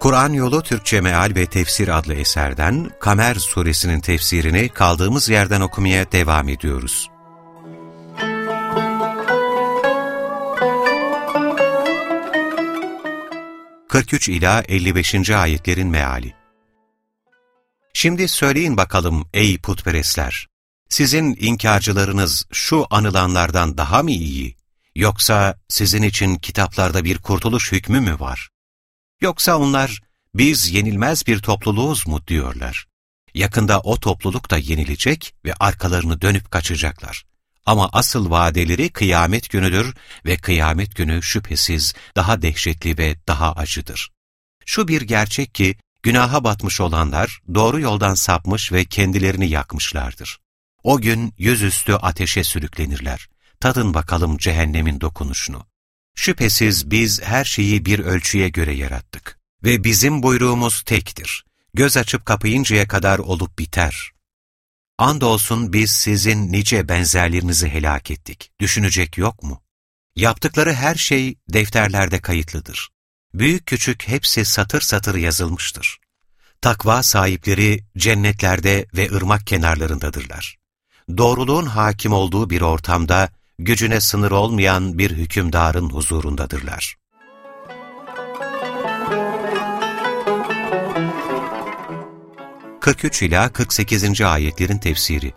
Kur'an Yolu Türkçe Meal ve Tefsir adlı eserden Kamer suresinin tefsirini kaldığımız yerden okumaya devam ediyoruz. ...43 ila 55. ayetlerin meali. Şimdi söyleyin bakalım ey putperestler, sizin inkarcılarınız şu anılanlardan daha mı iyi? Yoksa sizin için kitaplarda bir kurtuluş hükmü mü var? Yoksa onlar biz yenilmez bir topluluğuz mu diyorlar. Yakında o topluluk da yenilecek ve arkalarını dönüp kaçacaklar. Ama asıl vadeleri kıyamet günüdür ve kıyamet günü şüphesiz daha dehşetli ve daha acıdır. Şu bir gerçek ki günaha batmış olanlar doğru yoldan sapmış ve kendilerini yakmışlardır. O gün yüzüstü ateşe sürüklenirler. Tadın bakalım cehennemin dokunuşunu. Şüphesiz biz her şeyi bir ölçüye göre yarattık. Ve bizim buyruğumuz tektir. Göz açıp kapayıncaya kadar olup biter. Andolsun biz sizin nice benzerlerinizi helak ettik. Düşünecek yok mu? Yaptıkları her şey defterlerde kayıtlıdır. Büyük küçük hepsi satır satır yazılmıştır. Takva sahipleri cennetlerde ve ırmak kenarlarındadırlar. Doğruluğun hakim olduğu bir ortamda gücüne sınır olmayan bir hükümdarın huzurundadırlar. ...43 ila 48. ayetlerin tefsiri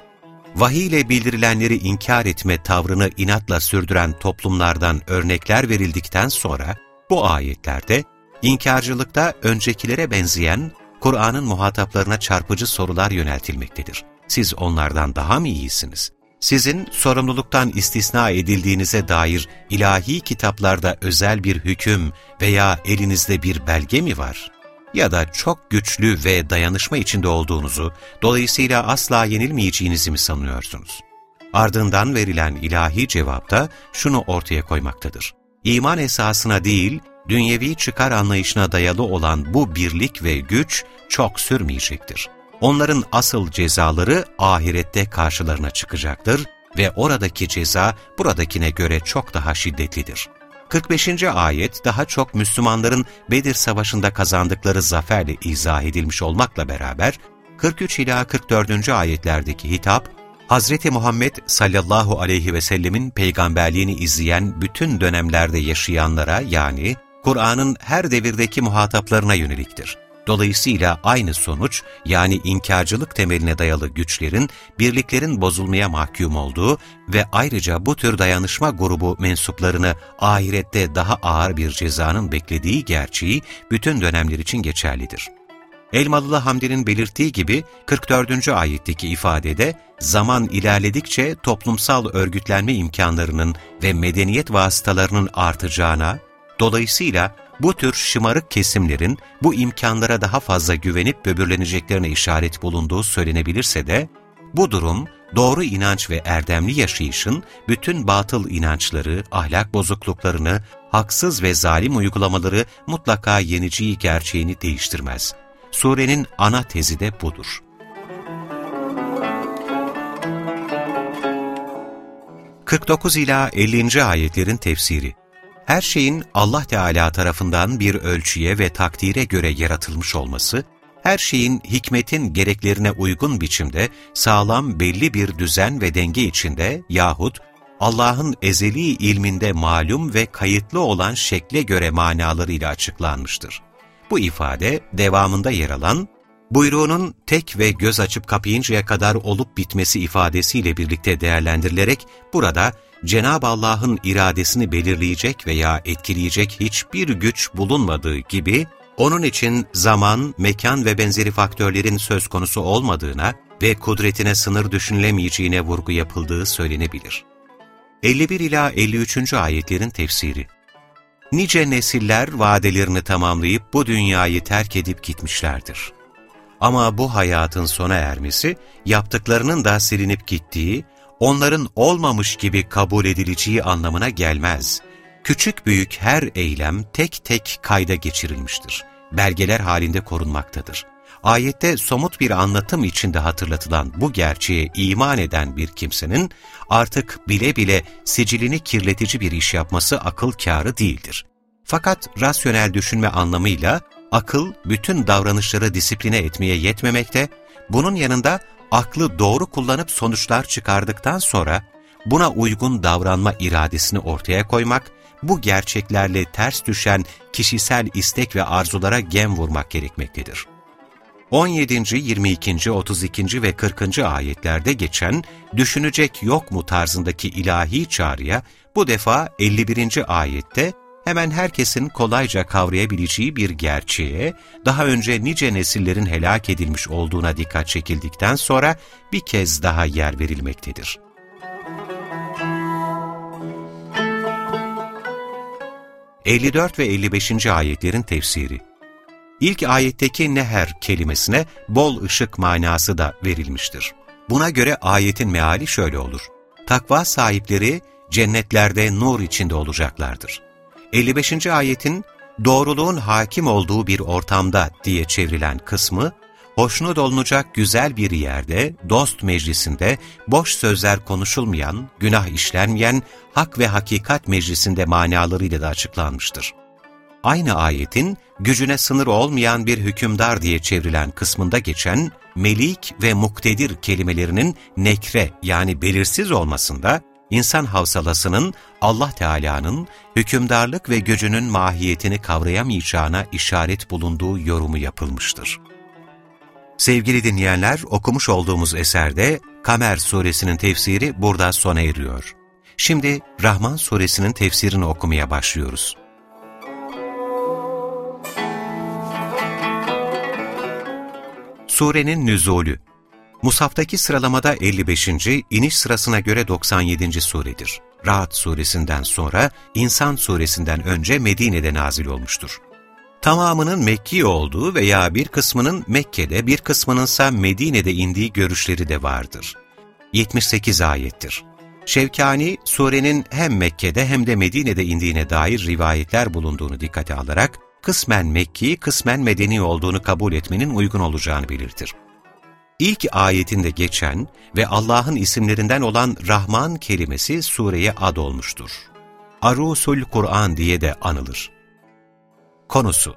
Vahiy ile bildirilenleri inkar etme tavrını inatla sürdüren toplumlardan örnekler verildikten sonra, bu ayetlerde inkarcılıkta öncekilere benzeyen Kur'an'ın muhataplarına çarpıcı sorular yöneltilmektedir. Siz onlardan daha mı iyisiniz? Sizin sorumluluktan istisna edildiğinize dair ilahi kitaplarda özel bir hüküm veya elinizde bir belge mi var? Ya da çok güçlü ve dayanışma içinde olduğunuzu, dolayısıyla asla yenilmeyeceğinizi mi sanıyorsunuz? Ardından verilen ilahi cevapta şunu ortaya koymaktadır. İman esasına değil, dünyevi çıkar anlayışına dayalı olan bu birlik ve güç çok sürmeyecektir. Onların asıl cezaları ahirette karşılarına çıkacaktır ve oradaki ceza buradakine göre çok daha şiddetlidir. 45. ayet daha çok Müslümanların Bedir Savaşı'nda kazandıkları zaferle izah edilmiş olmakla beraber 43 ila 44. ayetlerdeki hitap, Hz. Muhammed sallallahu aleyhi ve sellemin peygamberliğini izleyen bütün dönemlerde yaşayanlara yani Kur'an'ın her devirdeki muhataplarına yöneliktir. Dolayısıyla aynı sonuç yani inkarcılık temeline dayalı güçlerin, birliklerin bozulmaya mahkum olduğu ve ayrıca bu tür dayanışma grubu mensuplarını ahirette daha ağır bir cezanın beklediği gerçeği bütün dönemler için geçerlidir. Elmalılı Hamdi'nin belirttiği gibi 44. ayetteki ifadede zaman ilerledikçe toplumsal örgütlenme imkanlarının ve medeniyet vasıtalarının artacağına, dolayısıyla bu tür şımarık kesimlerin bu imkanlara daha fazla güvenip böbürleneceklerine işaret bulunduğu söylenebilirse de, bu durum doğru inanç ve erdemli yaşayışın bütün batıl inançları, ahlak bozukluklarını, haksız ve zalim uygulamaları mutlaka yeneceği gerçeğini değiştirmez. Surenin ana tezi de budur. ...49 ila 50. ayetlerin tefsiri her şeyin Allah Teala tarafından bir ölçüye ve takdire göre yaratılmış olması, her şeyin hikmetin gereklerine uygun biçimde sağlam belli bir düzen ve denge içinde yahut Allah'ın ezeli ilminde malum ve kayıtlı olan şekle göre manalarıyla açıklanmıştır. Bu ifade devamında yer alan, buyruğunun tek ve göz açıp kapayıncaya kadar olup bitmesi ifadesiyle birlikte değerlendirilerek burada Cenab-ı Allah'ın iradesini belirleyecek veya etkileyecek hiçbir güç bulunmadığı gibi, onun için zaman, mekan ve benzeri faktörlerin söz konusu olmadığına ve kudretine sınır düşünülemeyeceğine vurgu yapıldığı söylenebilir. 51 ila 53. ayetlerin tefsiri Nice nesiller vadelerini tamamlayıp bu dünyayı terk edip gitmişlerdir. Ama bu hayatın sona ermesi, yaptıklarının da silinip gittiği, onların olmamış gibi kabul edileceği anlamına gelmez. Küçük büyük her eylem tek tek kayda geçirilmiştir. Belgeler halinde korunmaktadır. Ayette somut bir anlatım içinde hatırlatılan bu gerçeğe iman eden bir kimsenin artık bile bile sicilini kirletici bir iş yapması akıl kârı değildir. Fakat rasyonel düşünme anlamıyla akıl bütün davranışları disipline etmeye yetmemekte, bunun yanında aklı doğru kullanıp sonuçlar çıkardıktan sonra buna uygun davranma iradesini ortaya koymak, bu gerçeklerle ters düşen kişisel istek ve arzulara gem vurmak gerekmektedir. 17., 22., 32. ve 40. ayetlerde geçen düşünecek yok mu tarzındaki ilahi çağrıya bu defa 51. ayette hemen herkesin kolayca kavrayabileceği bir gerçeğe, daha önce nice nesillerin helak edilmiş olduğuna dikkat çekildikten sonra bir kez daha yer verilmektedir. ...54 ve 55. ayetlerin tefsiri İlk ayetteki neher kelimesine bol ışık manası da verilmiştir. Buna göre ayetin meali şöyle olur. Takva sahipleri cennetlerde nur içinde olacaklardır. 55. ayetin doğruluğun hakim olduğu bir ortamda diye çevrilen kısmı, hoşnut olunacak güzel bir yerde, dost meclisinde, boş sözler konuşulmayan, günah işlenmeyen, hak ve hakikat meclisinde manalarıyla da açıklanmıştır. Aynı ayetin gücüne sınır olmayan bir hükümdar diye çevrilen kısmında geçen melik ve muktedir kelimelerinin nekre yani belirsiz olmasında insan havsalasının Allah Teala'nın hükümdarlık ve gücünün mahiyetini kavrayamayacağına işaret bulunduğu yorumu yapılmıştır. Sevgili dinleyenler, okumuş olduğumuz eserde Kamer suresinin tefsiri burada sona eriyor. Şimdi Rahman suresinin tefsirini okumaya başlıyoruz. Surenin nüzulü Musaftaki sıralamada 55. iniş sırasına göre 97. suredir. Rahat suresinden sonra İnsan suresinden önce Medine'de nazil olmuştur. Tamamının Mekki olduğu veya bir kısmının Mekke'de bir kısmının ise Medine'de indiği görüşleri de vardır. 78 ayettir. Şevkani, surenin hem Mekke'de hem de Medine'de indiğine dair rivayetler bulunduğunu dikkate alarak, kısmen Mekki, kısmen Medeni olduğunu kabul etmenin uygun olacağını belirtir. İlk ayetinde geçen ve Allah'ın isimlerinden olan Rahman kelimesi sureye ad olmuştur. Arusul Kur'an diye de anılır. Konusu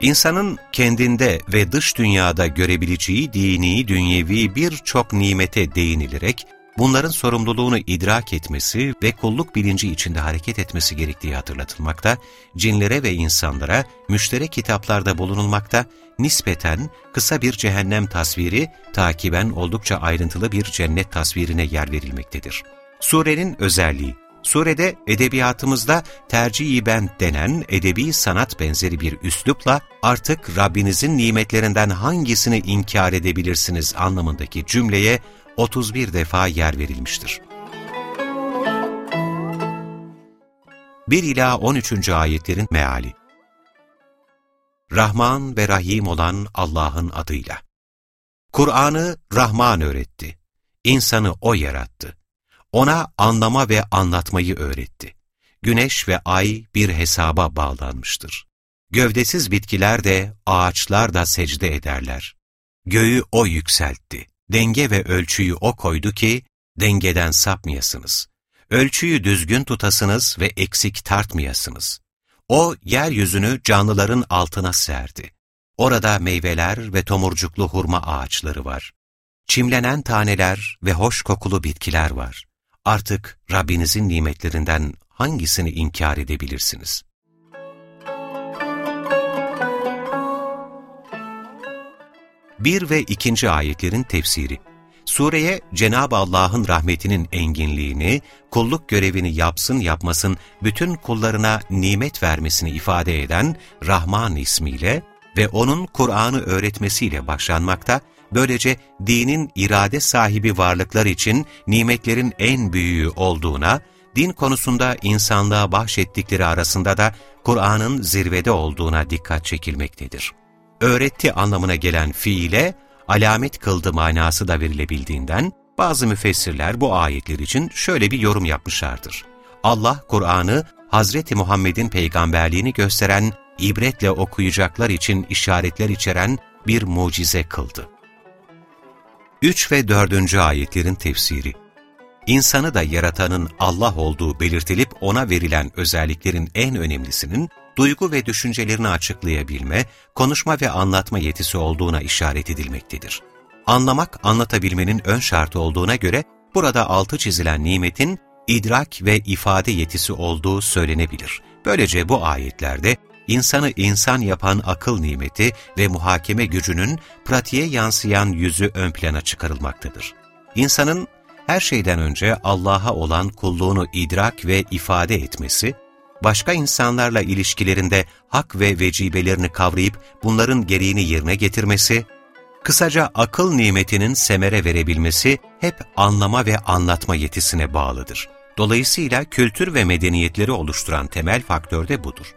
İnsanın kendinde ve dış dünyada görebileceği dini, dünyevi birçok nimete değinilerek, bunların sorumluluğunu idrak etmesi ve kulluk bilinci içinde hareket etmesi gerektiği hatırlatılmakta, cinlere ve insanlara müşterek kitaplarda bulunulmakta, nispeten kısa bir cehennem tasviri, takiben oldukça ayrıntılı bir cennet tasvirine yer verilmektedir. Surenin özelliği Surede edebiyatımızda tercih ben denen edebi sanat benzeri bir üslupla artık Rabbinizin nimetlerinden hangisini inkar edebilirsiniz anlamındaki cümleye 31 defa yer verilmiştir. 1 ila 13. ayetlerin meali Rahman ve Rahim olan Allah'ın adıyla. Kur'an'ı Rahman öğretti. İnsanı O yarattı. Ona anlama ve anlatmayı öğretti. Güneş ve ay bir hesaba bağlanmıştır. Gövdesiz bitkiler de, ağaçlar da secde ederler. Göğü O yükseltti. Denge ve ölçüyü O koydu ki, dengeden sapmayasınız. Ölçüyü düzgün tutasınız ve eksik tartmayasınız. O, yeryüzünü canlıların altına serdi. Orada meyveler ve tomurcuklu hurma ağaçları var. Çimlenen taneler ve hoş kokulu bitkiler var. Artık Rabbinizin nimetlerinden hangisini inkar edebilirsiniz? Bir ve ikinci ayetlerin tefsiri Sureye Cenab-ı Allah'ın rahmetinin enginliğini, kulluk görevini yapsın yapmasın bütün kullarına nimet vermesini ifade eden Rahman ismiyle ve O'nun Kur'an'ı öğretmesiyle başlanmakta, böylece dinin irade sahibi varlıklar için nimetlerin en büyüğü olduğuna, din konusunda insanlığa bahşettikleri arasında da Kur'an'ın zirvede olduğuna dikkat çekilmektedir. Öğretti anlamına gelen fiile alamet kıldı manası da verilebildiğinden bazı müfessirler bu ayetler için şöyle bir yorum yapmışlardır. Allah Kur'an'ı Hazreti Muhammed'in peygamberliğini gösteren, ibretle okuyacaklar için işaretler içeren bir mucize kıldı. 3 ve 4. ayetlerin tefsiri İnsanı da yaratanın Allah olduğu belirtilip ona verilen özelliklerin en önemlisinin duygu ve düşüncelerini açıklayabilme, konuşma ve anlatma yetisi olduğuna işaret edilmektedir. Anlamak, anlatabilmenin ön şartı olduğuna göre burada altı çizilen nimetin idrak ve ifade yetisi olduğu söylenebilir. Böylece bu ayetlerde insanı insan yapan akıl nimeti ve muhakeme gücünün pratiğe yansıyan yüzü ön plana çıkarılmaktadır. İnsanın her şeyden önce Allah'a olan kulluğunu idrak ve ifade etmesi, başka insanlarla ilişkilerinde hak ve vecibelerini kavrayıp bunların gereğini yerine getirmesi, kısaca akıl nimetinin semere verebilmesi hep anlama ve anlatma yetisine bağlıdır. Dolayısıyla kültür ve medeniyetleri oluşturan temel faktör de budur.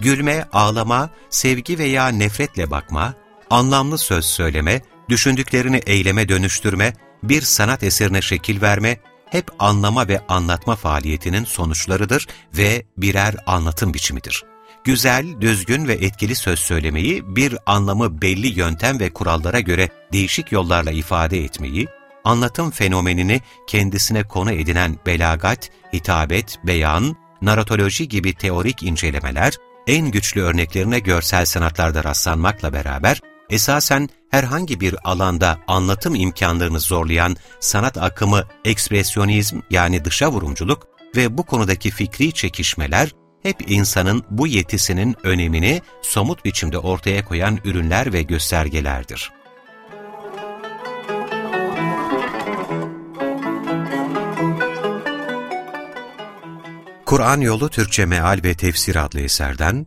Gülme, ağlama, sevgi veya nefretle bakma, anlamlı söz söyleme, düşündüklerini eyleme dönüştürme, bir sanat eserine şekil verme, hep anlama ve anlatma faaliyetinin sonuçlarıdır ve birer anlatım biçimidir. Güzel, düzgün ve etkili söz söylemeyi, bir anlamı belli yöntem ve kurallara göre değişik yollarla ifade etmeyi, anlatım fenomenini kendisine konu edinen belagat, hitabet, beyan, naratoloji gibi teorik incelemeler, en güçlü örneklerine görsel sanatlarda rastlanmakla beraber, esasen herhangi bir alanda anlatım imkanlarını zorlayan sanat akımı ekspresyonizm yani dışa vurumculuk ve bu konudaki fikri çekişmeler, hep insanın bu yetisinin önemini somut biçimde ortaya koyan ürünler ve göstergelerdir. Kur'an Yolu Türkçe Meal ve Tefsir adlı eserden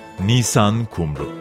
Nisan Kumru